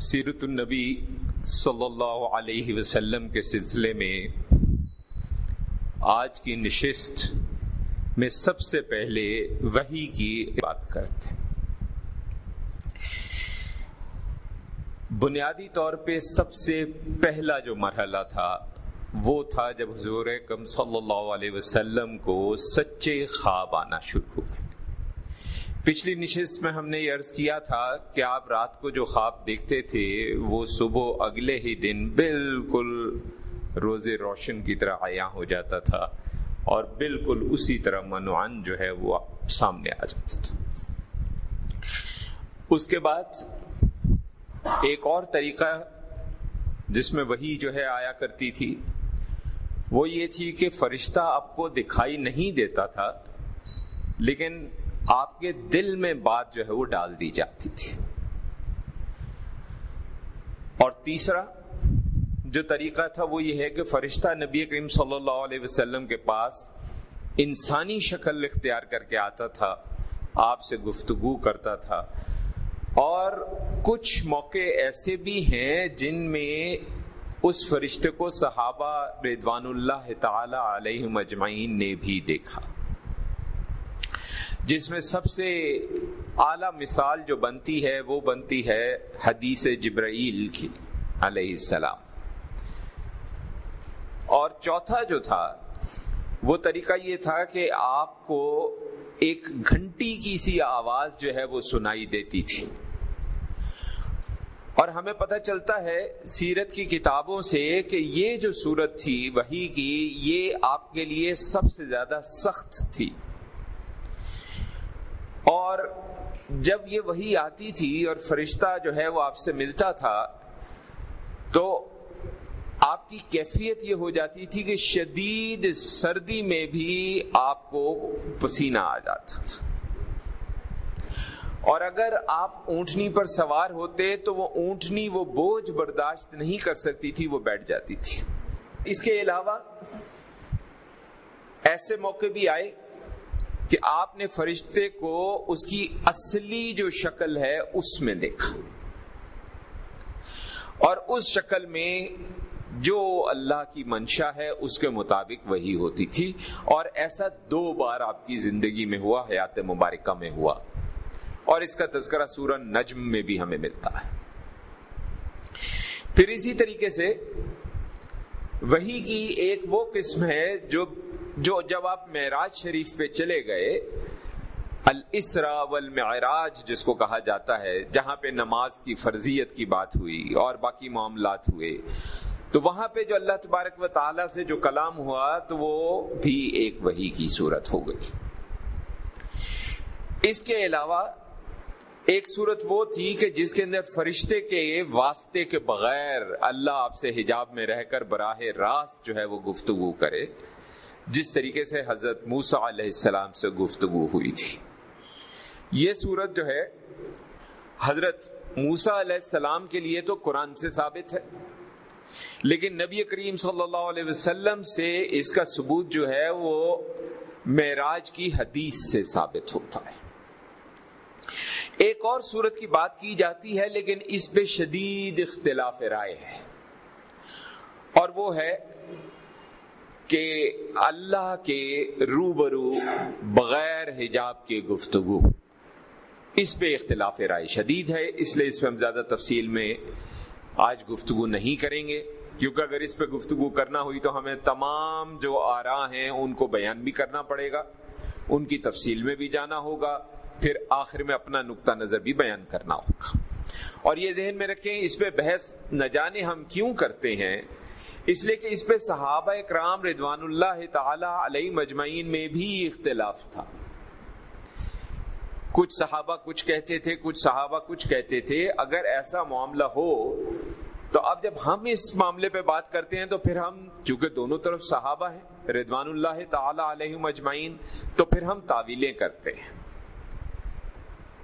سیرت النبی صلی اللہ علیہ وسلم کے سلسلے میں آج کی نشست میں سب سے پہلے وہی کی بات کرتے بنیادی طور پہ سب سے پہلا جو مرحلہ تھا، وہ تھا جب حضور کم صلی اللہ علیہ وسلم کو سچے خواب آنا شروع ہوئے پچھلی نشست میں ہم نے یہ عرض کیا تھا کہ آپ رات کو جو خواب دیکھتے تھے، وہ صبح اگلے ہی دن بالکل روز روشن کی طرح عیاں ہو جاتا تھا اور بالکل اسی طرح منوان جو ہے وہ سامنے آ جاتا تھا۔ اس کے بعد ایک اور طریقہ جس میں وہی جو ہے آیا کرتی تھی، وہ یہ تھی کہ فرشتہ آپ کو دکھائی نہیں دیتا تھا، لیکن آپ کے دل میں بات جو ہے وہ ڈال دی جاتی تھی۔ اور تیسرا، جو طریقہ تھا وہ یہ ہے کہ فرشتہ نبی کریم صلی اللہ علیہ وسلم کے پاس انسانی شکل اختیار کر کے آتا تھا، آپ سے گفتگو کرتا تھا۔ اور کچھ موقع ایسے بھی ہیں جن میں اس فرشتے کو صحابہ ردوان اللہ تعالی علیہ مجمعین نے بھی دیکھا۔ جس میں سب سے اعلی مثال جو بنتی ہے، وہ بنتی ہے حدیث جبرائیل کی، علیہ السلام۔ اور چوتھا جو تھا، وہ طریقہ یہ تھا کہ آپ کو ایک گھنٹی کی سی آواز جو ہے، وہ سنائی دیتی تھی۔ اور ہمیں پتہ چلتا ہے سیرت کی کتابوں سے کہ یہ جو صورت تھی وہی کی، یہ آپ کے لیے سب سے زیادہ سخت تھی۔ اور جب یہ وہی آتی تھی اور فرشتہ جو ہے وہ آپ سے ملتا تھا، تو آپ کی کیفیت یہ ہو جاتی تھی کہ شدید سردی میں بھی آپ کو پسینہ آ جاتا تھا۔ اور اگر آپ اونٹنی پر سوار ہوتے تو وہ اونٹنی وہ بوجھ برداشت نہیں کر سکتی تھی، وہ بیٹھ جاتی تھی۔ اس کے علاوہ ایسے موقع بھی آئے کہ آپ نے فرشتے کو اس کی اصلی جو شکل ہے اس میں دیکھا۔ اور اس شکل میں جو اللہ کی منشا ہے اس کے مطابق وہی ہوتی تھی۔ اور ایسا دو بار آپ کی زندگی میں ہوا، حیات مبارکہ میں ہوا۔ اور اس کا تذکرہ سورہ نجم میں بھی ہمیں ملتا ہے۔ پھر اسی طریقے سے وہی کی ایک وہ قسم ہے جو جو جب آپ معراج شریف پہ چلے گئے، الاسرا والمعراج جس کو کہا جاتا ہے، جہاں پہ نماز کی فرضیت کی بات ہوئی اور باقی معاملات ہوئے، تو وہاں پہ جو اللہ تبارک و تعالی سے جو کلام ہوا، تو وہ بھی ایک وہی کی صورت ہو گئی۔ اس کے علاوہ، ایک صورت وہ تھی کہ جس کے اندر فرشتے کے واسطے کے بغیر اللہ آپ سے حجاب میں رہ کر براہ راست جو ہے وہ گفتگو کرے۔ جس طریقے سے حضرت موسا علیہ السلام سے گفتگو ہوئی تھی۔ یہ صورت جو ہے، حضرت موسا علیہ السلام کے لیے تو قرآن سے ثابت ہے، لیکن نبی کریم صلی اللہ علیہ وسلم سے اس کا ثبوت جو ہے، وہ معراج کی حدیث سے ثابت ہوتا ہے۔ ایک اور صورت کی بات کی جاتی ہے، لیکن اس پہ شدید اختلاف رائے ہے۔ اور وہ ہے کہ اللہ کے روبرو بغیر حجاب کے گفتگو۔ اس پہ اختلاف رائے شدید ہے، اس لیے اس پہ ہم زیادہ تفصیل میں آج گفتگو نہیں کریں گے۔ کیونکہ اگر اس پہ گفتگو کرنا ہوئی تو ہمیں تمام جو آرا ہیں ان کو بیان بھی کرنا پڑے گا، ان کی تفصیل میں بھی جانا ہوگا، پھر آخر میں اپنا نقطہ نظر بھی بیان کرنا ہوگا۔ اور یہ ذہن میں رکھیں، اس پہ بحث نہ جانے ہم کیوں کرتے ہیں اس لیے کہ اس پہ صحابہ اکرام ردوان اللہ تعالی علیہ مجمعین میں بھی اختلاف تھا۔ کچھ صحابہ کچھ کہتے تھے، کچھ صحابہ کچھ کہتے تھے۔ اگر ایسا معاملہ ہو، تو اب جب ہم اس معاملے پہ بات کرتے ہیں، تو پھر ہم، چونکہ دونوں طرف صحابہ ہیں ردوان اللہ تعالی علیہ مجمعین، تو پھر ہم تعویلیں کرتے ہیں۔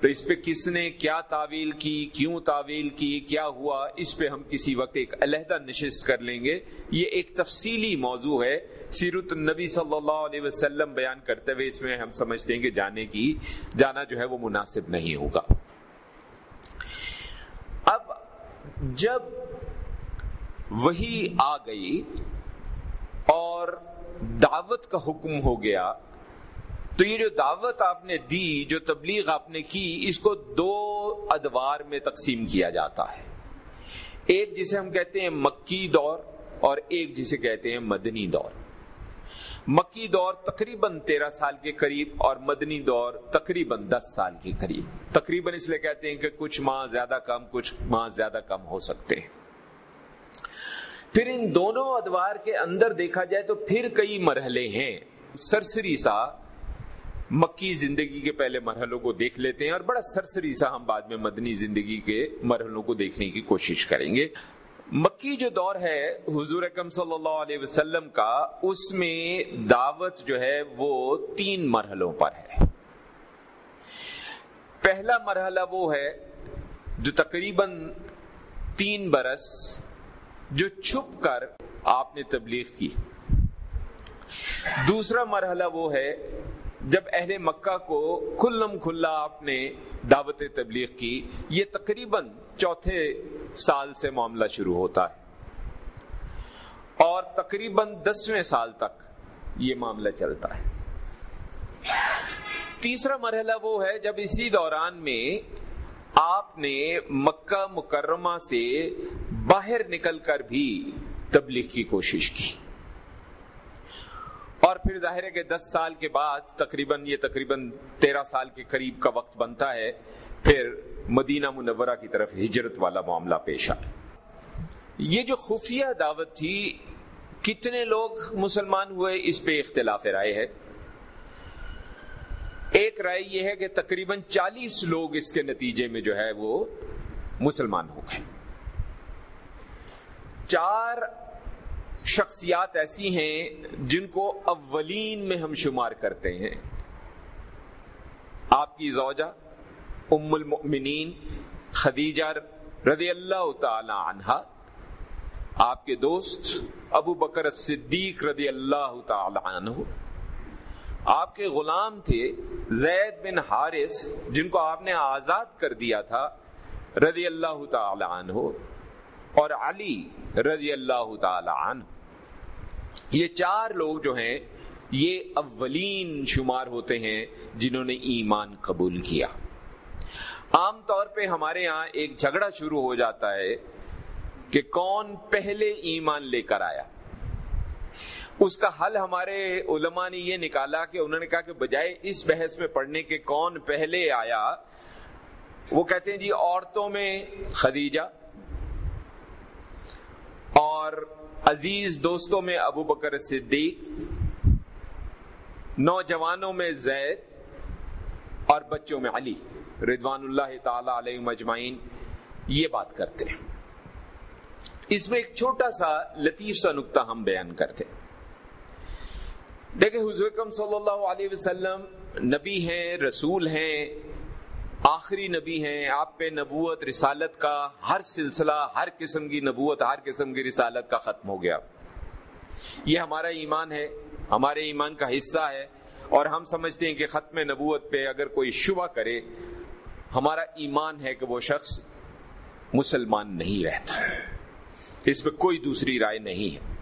تو اس پہ کس نے کیا تعویل کی، کیوں تعویل کی، کیا ہوا، اس پہ ہم کسی وقت ایک علیحدہ نشست کر لیں گے۔ یہ ایک تفصیلی موضوع ہے، سیرت النبی صلی اللہ علیہ وسلم بیان کرتے ہوئے اس میں ہم سمجھتے ہیں کہ جانے کی، جانا جو ہے وہ مناسب نہیں ہوگا۔ اب جب وہی آ گئی اور دعوت کا حکم ہو گیا تو یہ جو دعوت آپ نے دی، جو تبلیغ آپ نے کی، اس کو دو ادوار میں تقسیم کیا جاتا ہے۔ ایک جسے ہم کہتے ہیں مکی دور اور ایک جسے کہتے ہیں مدنی دور۔ مکی دور تقریباً تیرہ سال کے قریب اور مدنی دور تقریباً دس سال کے قریب۔ تقریباً اس لیے کہتے ہیں کہ کچھ ماہ زیادہ کم، کچھ ماہ زیادہ کم ہو سکتے ہیں۔ پھر ان دونوں ادوار کے اندر دیکھا جائے تو پھر کئی مرحلے ہیں۔ سرسری سا مکی زندگی کے پہلے مرحلوں کو دیکھ لیتے ہیں اور بڑا سرسری سا ہم بعد میں مدنی زندگی کے مرحلوں کو دیکھنے کی کوشش کریں گے۔ مکی جو دور ہے حضور اکم صلی اللہ علیہ وسلم کا، اس میں دعوت جو ہے وہ تین مرحلوں پر ہے۔ پہلا مرحلہ وہ ہے جو تقریباً تین برس جو چھپ کر آپ نے تبلیغ کی۔ دوسرا مرحلہ وہ ہے جب اہل مکہ کو کھلم کھلا آپ نے دعوت تبلیغ کی، یہ تقریباً چوتھے سال سے معاملہ شروع ہوتا ہے۔ اور تقریباً دسویں سال تک یہ معاملہ چلتا ہے۔ تیسرا مرحلہ وہ ہے جب اسی دوران میں آپ نے مکہ مکرمہ سے باہر نکل کر بھی تبلیغ کی کوشش کی۔ اور پھر ظاہر ہے کہ دس سال کے بعد تقریباً یہ تقریباً تیرہ سال کے قریب کا وقت بنتا ہے، پھر مدینہ منورہ کی طرف ہجرت والا معاملہ پیش آئے یہ جو خفیہ دعوت تھی، کتنے لوگ مسلمان ہوئے اس پہ اختلاف رائے ہے۔ ایک رائے یہ ہے کہ تقریباً چالیس لوگ اس کے نتیجے میں جو ہے وہ مسلمان ہو گئے۔ چار شخصیات ایسی ہیں جن کو اولین میں ہم شمار کرتے ہیں۔ آپ کی زوجہ ام المؤمنین خدیجہ رضی اللہ تعالی عنہ آپ کے دوست ابو بکر صدیق رضی اللہ تعالی عنہ، آپ کے غلام تھے زید بن حارث، جن کو آپ نے آزاد کر دیا تھا رضی اللہ تعالی عنہ، اور علی رضی اللہ تعالی عنہ۔ یہ چار لوگ جو ہیں، یہ اولین شمار ہوتے ہیں جنہوں نے ایمان قبول کیا۔ عام طور پہ ہمارے یہاں ایک جھگڑا شروع ہو جاتا ہے کہ کون پہلے ایمان لے کر آیا۔ اس کا حل ہمارے علماء نے یہ نکالا کہ انہوں نے کہا کہ بجائے اس بحث میں پڑھنے کے کون پہلے آیا، وہ کہتے ہیں جی عورتوں میں خدیجہ اور عزیز دوستوں میں ابو بکر صدیق، نوجوانوں میں زید اور بچوں میں علی ردوان اللہ تعالی علیہ مجمعین یہ بات کرتے ہیں۔ اس میں ایک چھوٹا سا لطیف سا نقطہ ہم بیان کرتے دیکھیں حضور صلی اللہ علیہ وسلم نبی ہیں، رسول ہیں آخری نبی ہیں، آپ پہ نبوت، رسالت کا ہر سلسلہ، ہر قسم کی نبوت، ہر قسم کی رسالت کا ختم ہو گیا۔ یہ ہمارا ایمان ہے، ہمارے ایمان کا حصہ ہے اور ہم سمجھتے ہیں کہ ختم نبوت پہ اگر کوئی شبہ کرے، ہمارا ایمان ہے کہ وہ شخص مسلمان نہیں رہتا۔ اس پہ کوئی دوسری رائے نہیں ہے۔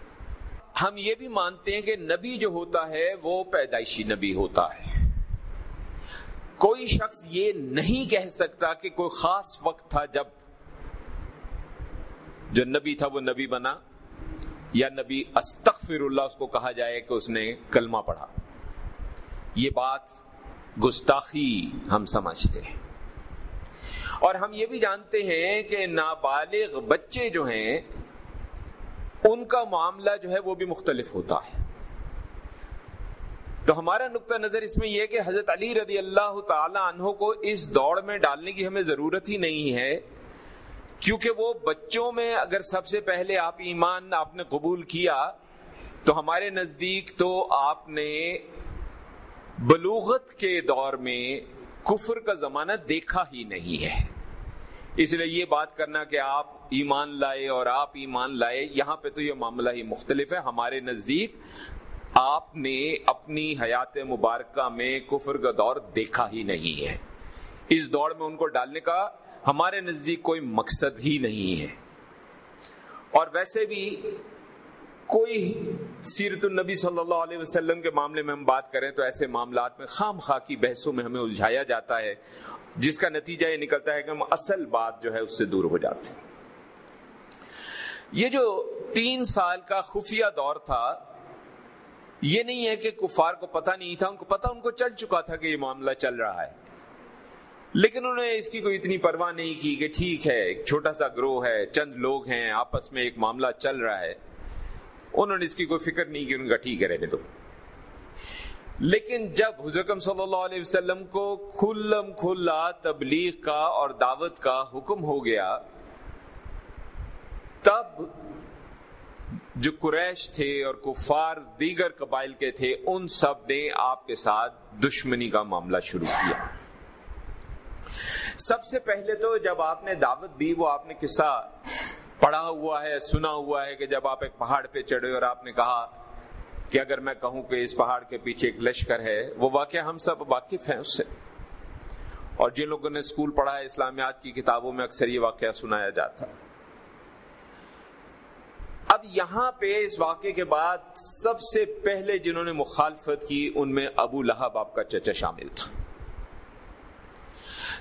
ہم یہ بھی مانتے ہیں کہ نبی جو ہوتا ہے، وہ پیدائشی نبی ہوتا ہے۔ کوئی شخص یہ نہیں کہہ سکتا کہ کوئی خاص وقت تھا جب جو نبی تھا وہ نبی بنا، یا نبی استغفر اللہ اس کو کہا جائے کہ اس نے کلمہ پڑھا۔ یہ بات گستاخی ہم سمجھتے ہیں۔ اور ہم یہ بھی جانتے ہیں کہ نابالغ بچے جو ہیں، ان کا معاملہ جو ہے وہ بھی مختلف ہوتا ہے۔ تو ہمارا نقطہ نظر اس میں یہ کہ حضرت علی رضی اللہ تعالی عنہ کو اس دوڑ میں ڈالنے کی ہمیں ضرورت ہی نہیں ہے، کیونکہ وہ بچوں میں اگر سب سے پہلے آپ ایمان آپ نے قبول کیا، تو ہمارے نزدیک تو آپ نے بلوغت کے دور میں کفر کا زمانہ دیکھا ہی نہیں ہے۔ اس لیے یہ بات کرنا کہ آپ ایمان لائے اور آپ ایمان لائے، یہاں پہ تو یہ معاملہ ہی مختلف ہے۔ ہمارے نزدیک آپ نے اپنی حیات مبارکہ میں کفر کا دور دیکھا ہی نہیں ہے۔ اس دوڑ میں ان کو ڈالنے کا ہمارے نزدیک کوئی مقصد ہی نہیں ہے۔ اور ویسے بھی کوئی سیرت النبی صلی اللہ علیہ وسلم کے معاملے میں ہم بات کریں تو ایسے معاملات میں خام خواہ کی بحثوں میں ہمیں الجھایا جاتا ہے، جس کا نتیجہ یہ نکلتا ہے کہ ہم اصل بات جو ہے اس سے دور ہو جاتے ہیں۔ یہ جو تین سال کا خفیہ دور تھا یہ نہیں ہے کہ کفار کو پتہ نہیں تھا، ان کو پتہ ان کو چل چکا تھا کہ یہ معاملہ چل رہا ہے۔ لیکن انہوں نے اس کی کوئی اتنی پرواہ نہیں کی کہ ٹھیک ہے، ایک چھوٹا سا گروہ ہے، چند لوگ ہیں، آپس میں ایک معاملہ چل رہا ہے۔ انہوں نے اس کی کوئی فکر نہیں کی ان کا ٹھیک ہے، رہنے تو لیکن جب حضرکم صلی اللہ علیہ وسلم کو کھلم کھلا تبلیغ کا اور دعوت کا حکم ہو گیا، تب جو قریش تھے اور کفار دیگر قبائل کے تھے، ان سب نے آپ کے ساتھ دشمنی کا معاملہ شروع کیا۔ سب سے پہلے تو جب آپ نے دعوت دی، وہ آپ نے قصہ پڑھا ہوا ہے، سنا ہوا ہے کہ جب آپ ایک پہاڑ پہ چڑھے اور آپ نے کہا کہ اگر میں کہوں کہ اس پہاڑ کے پیچھے ایک لشکر ہے، وہ واقعہ ہم سب واقف ہیں اس سے۔ اور جن لوگوں نے اسکول پڑھا ہے اسلامیات کی کتابوں میں اکثر یہ واقعہ سنایا جاتا۔ اب یہاں پہ اس واقعے کے بعد سب سے پہلے جنہوں نے مخالفت کی ان میں ابو لہب آپ کا چچا شامل تھا۔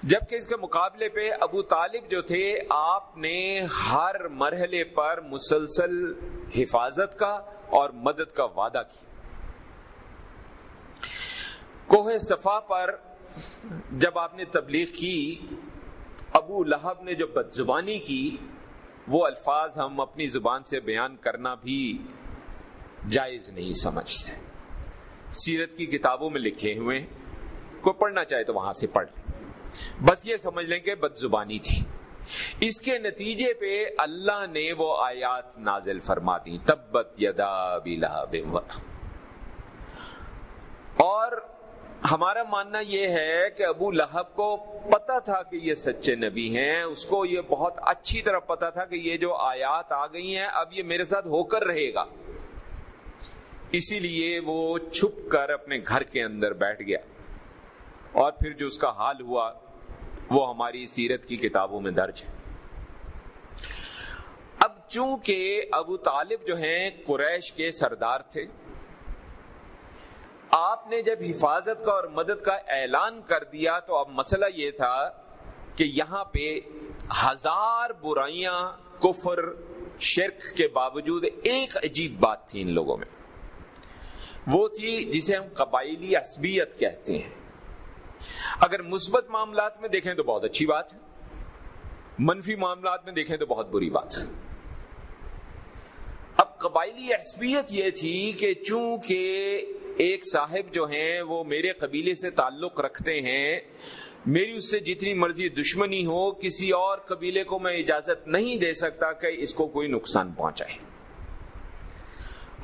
جبکہ اس کے مقابلے پہ ابو طالب جو تھے، آپ نے ہر مرحلے پر مسلسل حفاظت کا اور مدد کا وعدہ کیا۔ کوہ صفا پر جب آپ نے تبلیغ کی، ابو لہب نے جو بد زبانی کی وہ الفاظ ہم اپنی زبان سے بیان کرنا بھی جائز نہیں سمجھتے۔ سیرت کی کتابوں میں لکھے ہوئے کوئی پڑھنا چاہے تو وہاں سے پڑھ لیں۔ بس یہ سمجھ لیں کہ بد زبانی تھی۔ اس کے نتیجے پہ اللہ نے وہ آیات نازل فرما دی تبت یدا اور ہمارا ماننا یہ ہے کہ ابو لہب کو پتا تھا کہ یہ سچے نبی ہیں، اس کو یہ بہت اچھی طرح پتا تھا کہ یہ جو آیات آ گئی ہیں، اب یہ میرے ساتھ ہو کر رہے گا۔ اسی لیے وہ چھپ کر اپنے گھر کے اندر بیٹھ گیا۔ اور پھر جو اس کا حال ہوا، وہ ہماری سیرت کی کتابوں میں درج ہے۔ اب چونکہ ابو طالب جو ہیں، قریش کے سردار تھے آپ نے جب حفاظت کا اور مدد کا اعلان کر دیا تو اب مسئلہ یہ تھا کہ یہاں پہ ہزار برائیاں کفر، شرک کے باوجود ایک عجیب بات تھی ان لوگوں میں۔ وہ تھی جسے ہم قبائلی عصبیت کہتے ہیں۔ اگر مثبت معاملات میں دیکھیں تو بہت اچھی بات ہے۔ منفی معاملات میں دیکھیں تو بہت بری بات ہے۔ اب قبائلی عصبیت یہ تھی کہ چونکہ ایک صاحب جو ہیں، وہ میرے قبیلے سے تعلق رکھتے ہیں۔ میری اس سے جتنی مرضی دشمنی ہو، کسی اور قبیلے کو میں اجازت نہیں دے سکتا کہ اس کو کوئی نقصان پہنچائے۔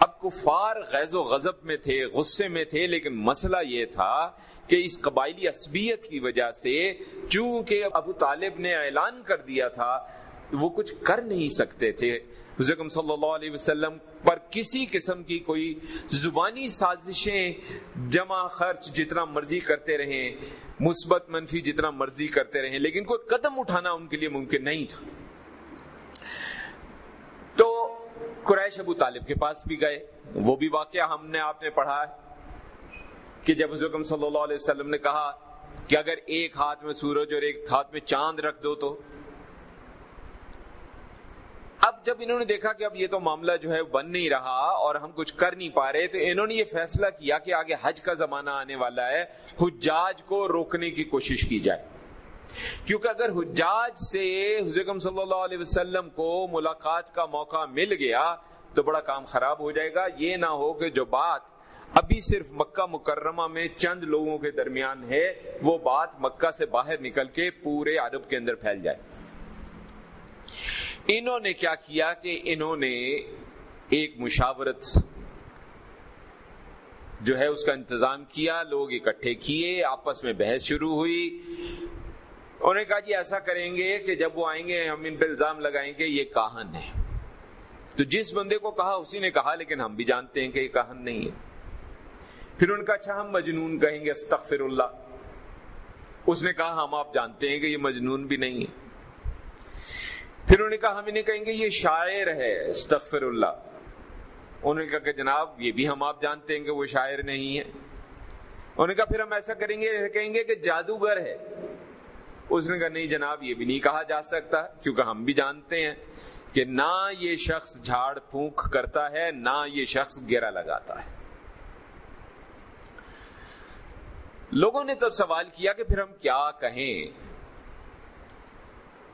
اب کفار غیظ و غضب میں تھے، غصے میں تھے، لیکن مسئلہ یہ تھا کہ اس قبائلی عصبیت کی وجہ سے چونکہ ابو طالب نے اعلان کر دیا تھا، وہ کچھ کر نہیں سکتے تھے۔ حضرت صلی اللہ علیہ وسلم پر کسی قسم کی کوئی زبانی سازشیں جمع خرچ جتنا مرضی کرتے رہیں، مثبت منفی جتنا مرضی کرتے رہیں، لیکن کوئی قدم اٹھانا ان کے لیے ممکن نہیں تھا۔ تو قریش ابو طالب کے پاس بھی گئے۔ وہ بھی واقعہ ہم نے، آپ نے پڑھا ہے کہ جب حضرت صلی اللہ علیہ وسلم نے کہا کہ اگر ایک ہاتھ میں سورج اور ایک ہاتھ میں چاند رکھ دو تو جب انہوں نے دیکھا کہ اب یہ تو معاملہ جو ہے بن نہیں رہا اور ہم کچھ کر نہیں پا رہے، تو انہوں نے یہ فیصلہ کیا کہ آگے حج کا زمانہ آنے والا ہے، حجاج کو روکنے کی کوشش کی جائے۔ کیونکہ اگر حجاج سے حضرت صلی اللہ علیہ وسلم کو ملاقات کا موقع مل گیا، تو بڑا کام خراب ہو جائے گا۔ یہ نہ ہو کہ جو بات ابھی صرف مکہ مکرمہ میں چند لوگوں کے درمیان ہے، وہ بات مکہ سے باہر نکل کے پورے عرب کے اندر پھیل جائے۔ انہوں نے کیا کیا کہ انہوں نے ایک مشاورت جو ہے اس کا انتظام کیا، لوگ اکٹھے کیے، آپس میں بحث شروع ہوئی۔ انہوں نے کہا جی ایسا کریں گے کہ جب وہ آئیں گے ہم ان پہ الزام لگائیں گے، یہ کاہن ہے۔ تو جس بندے کو کہا، اسی نے کہا، لیکن ہم بھی جانتے ہیں کہ یہ کاہن نہیں ہے۔ پھر ان کا اچھا ہم مجنون کہیں گے، استغفر اللہ۔ اس نے کہا، ہم آپ جانتے ہیں کہ یہ مجنون بھی نہیں ہے پھر انہوں نے کہا، ہم انہیں کہیں گے، یہ شاعر ہے، استغفر اللہ۔ انہوں نے کہا کہ جناب، یہ بھی ہم آپ جانتے ہیں کہ وہ شاعر نہیں ہے۔ انہوں نے کہا، پھر ہم ایسا کریں گے، کہیں گے کہ جادوگر ہے۔ اس نے کہا، نہیں جناب، یہ بھی نہیں کہا جا سکتا، کیونکہ ہم بھی جانتے ہیں کہ نہ یہ شخص جھاڑ پھونک کرتا ہے، نہ یہ شخص گرا لگاتا ہے۔ لوگوں نے تب سوال کیا کہ پھر ہم کیا کہیں؟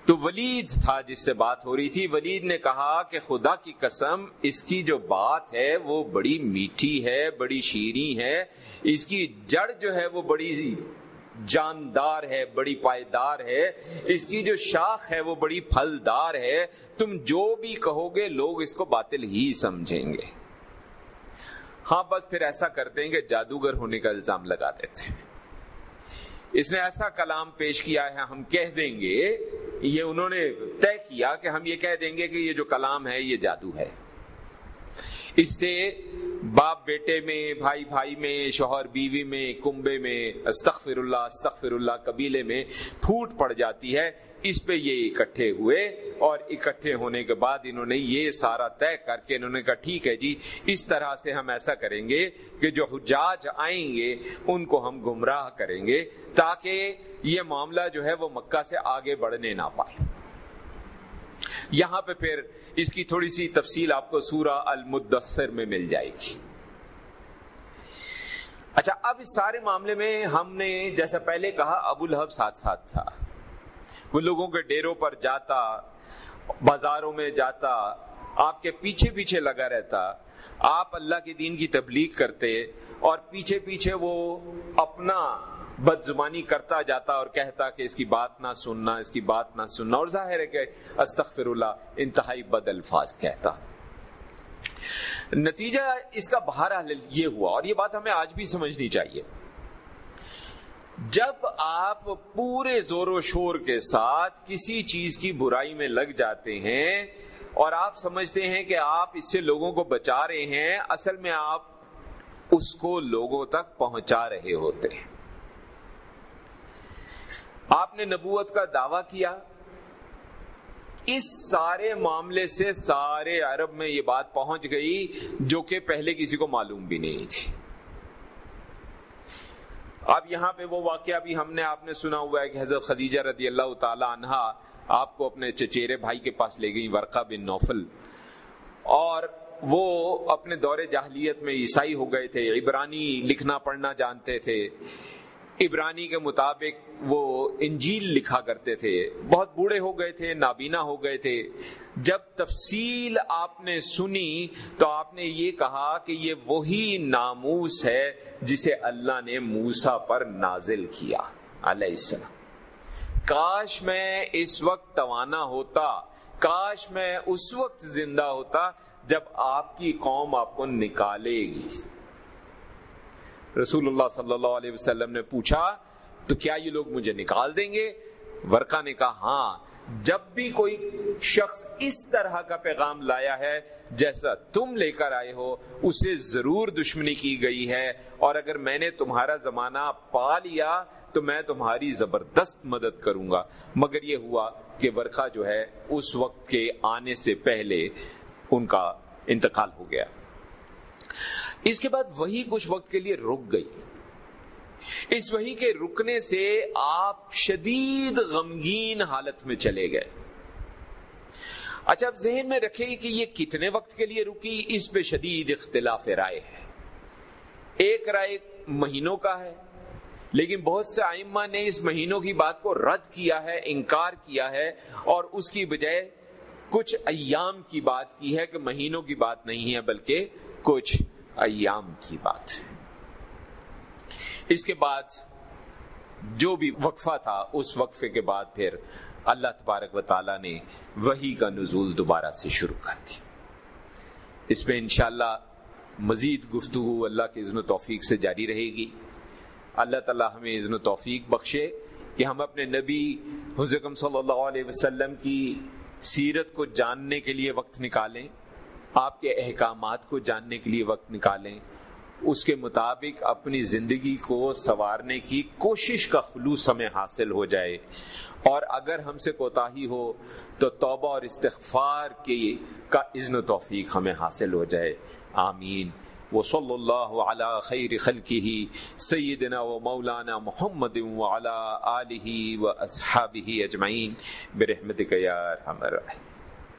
تو ولید تھا جس سے بات ہو رہی تھی۔ ولید نے کہا کہ خدا کی قسم، اس کی جو بات ہے وہ بڑی میٹھی ہے، بڑی شیریں ہے اس کی جڑ جو ہے وہ بڑی جاندار ہے، بڑی پائیدار ہے۔ اس کی جو شاخ ہے وہ بڑی پھلدار ہے۔ تم جو بھی کہو گے، لوگ اس کو باطل ہی سمجھیں گے۔ ہاں بس پھر ایسا کرتے ہیں کہ جادوگر ہونے کا الزام لگا دیتے ہیں۔ اس نے ایسا کلام پیش کیا ہے، ہم کہہ دیں گے یہ انہوں نے طے کیا کہ ہم یہ کہہ دیں گے کہ یہ جو کلام ہے یہ جادو ہے۔ اس سے باپ بیٹے میں، بھائی بھائی میں، شوہر بیوی میں، کنبے میں، استغفر اللہ استغفر اللہ، قبیلے میں پھوٹ پڑ جاتی ہے۔ اس پہ یہ اکٹھے ہوئے اور اکٹھے ہونے کے بعد انہوں نے یہ سارا طے کر کے انہوں نے کہا ٹھیک ہے جی اس طرح سے ہم ایسا کریں گے کہ جو حجاج آئیں گے، ان کو ہم گمراہ کریں گے تاکہ یہ معاملہ جو ہے وہ مکہ سے آگے بڑھنے نہ پائے۔ یہاں پہ پھر اس کی تھوڑی سی تفصیل آپ کو سورہ المدثر میں مل جائے گی۔ اچھا اب اس سارے معاملے میں ہم نے جیسا پہلے کہا، ابو الحب ساتھ ساتھ تھا۔ وہ لوگوں کے ڈیروں پر جاتا، بازاروں میں جاتا، آپ کے پیچھے پیچھے لگا رہتا، آپ اللہ کے دین کی تبلیغ کرتے اور پیچھے پیچھے وہ اپنا بد زبانی کرتا جاتا اور کہتا کہ اس کی بات نہ سننا، اس کی بات نہ سننا اور ظاہر ہے کہ استغفر اللہ انتہائی بد الفاظ کہتا۔ نتیجہ اس کا بہرحال یہ ہوا اور یہ بات ہمیں آج بھی سمجھنی چاہیے۔ جب آپ پورے زور و شور کے ساتھ کسی چیز کی برائی میں لگ جاتے ہیں اور آپ سمجھتے ہیں کہ آپ اس سے لوگوں کو بچا رہے ہیں، اصل میں آپ اس کو لوگوں تک پہنچا رہے ہوتے ہیں۔ آپ نے نبوت کا دعویٰ کیا۔ اس سارے معاملے سے سارے عرب میں یہ بات پہنچ گئی جو کہ پہلے کسی کو معلوم بھی نہیں تھی۔ اب یہاں پہ وہ واقعہ بھی ہم نے آپ نے سنا ہوا ہے کہ حضرت خدیجہ رضی اللہ تعالی عنہا آپ کو اپنے چچیرے بھائی کے پاس لے گئی ورقہ بن نوفل۔ اور وہ اپنے دور جاہلیت میں عیسائی ہو گئے تھے، عبرانی لکھنا پڑھنا جانتے تھے۔ عبرانی کے مطابق وہ انجیل لکھا کرتے تھے۔ بہت بوڑھے ہو گئے تھے، نابینا ہو گئے تھے۔ جب تفصیل آپ نے سنی تو آپ نے یہ کہا کہ یہ وہی ناموس ہے جسے اللہ نے موسا پر نازل کیا، علیہ السلام۔ کاش میں اس وقت توانا ہوتا، کاش میں اس وقت زندہ ہوتا جب آپ کی قوم آپ کو نکالے گی۔ رسول اللہ صلی اللہ علیہ وسلم نے پوچھا، تو کیا یہ لوگ مجھے نکال دیں گے؟ ورکا نے کہا ہاں جب بھی کوئی شخص اس طرح کا پیغام لایا ہے، جیسا تم لے کر آئے ہو، اسے ضرور دشمنی کی گئی ہے۔ اور اگر میں نے تمہارا زمانہ پا لیا، تو میں تمہاری زبردست مدد کروں گا۔ مگر یہ ہوا کہ ورقہ جو ہے، اس وقت کے آنے سے پہلے ان کا انتقال ہو گیا۔ اس کے بعد وہی کچھ وقت کے لیے رک گئی۔ اس وہی کے رکنے سے آپ شدید غمگین حالت میں چلے گئے۔ اچھا اب ذہن میں رکھے کہ یہ کتنے وقت کے لیے رکی؟ اس پہ شدید اختلاف رائے ہے۔ ایک رائے مہینوں کا ہے، لیکن بہت سے آئمہ نے اس مہینوں کی بات کو رد کیا ہے، انکار کیا ہے، اور اس کی بجائے کچھ ایام کی بات کی ہے کہ مہینوں کی بات نہیں ہے، بلکہ کچھ ایام کی بات ہے۔ اس کے بعد جو بھی وقفہ تھا، اس وقفے کے بعد پھر اللہ تبارک و تعالی نے وہی کا نزول دوبارہ سے شروع کر دی اس میں انشاءاللہ مزید گفتگو اللہ کے اذن و توفیق سے جاری رہے گی۔ اللہ تعالی ہمیں اذن و توفیق بخشے کہ ہم اپنے نبی حضرت صلی اللہ علیہ وسلم کی سیرت کو جاننے کے لیے وقت نکالیں۔ آپ کے احکامات کو جاننے کے لیے وقت نکالیں۔ اس کے مطابق اپنی زندگی کو سوارنے کی کوشش کا خلوص ہمیں حاصل ہو جائے۔ اور اگر ہم سے کوتا ہو، تو توبہ اور استغفار کے کا اذن و توفیق ہمیں حاصل ہو جائے۔ آمین۔ وصلی اللہ علی خیر خلقہ، سیدنا و مولانا محمد وعلی آلہ و اصحابہ اجمعین۔ برحمتک یا ارحم الراحمین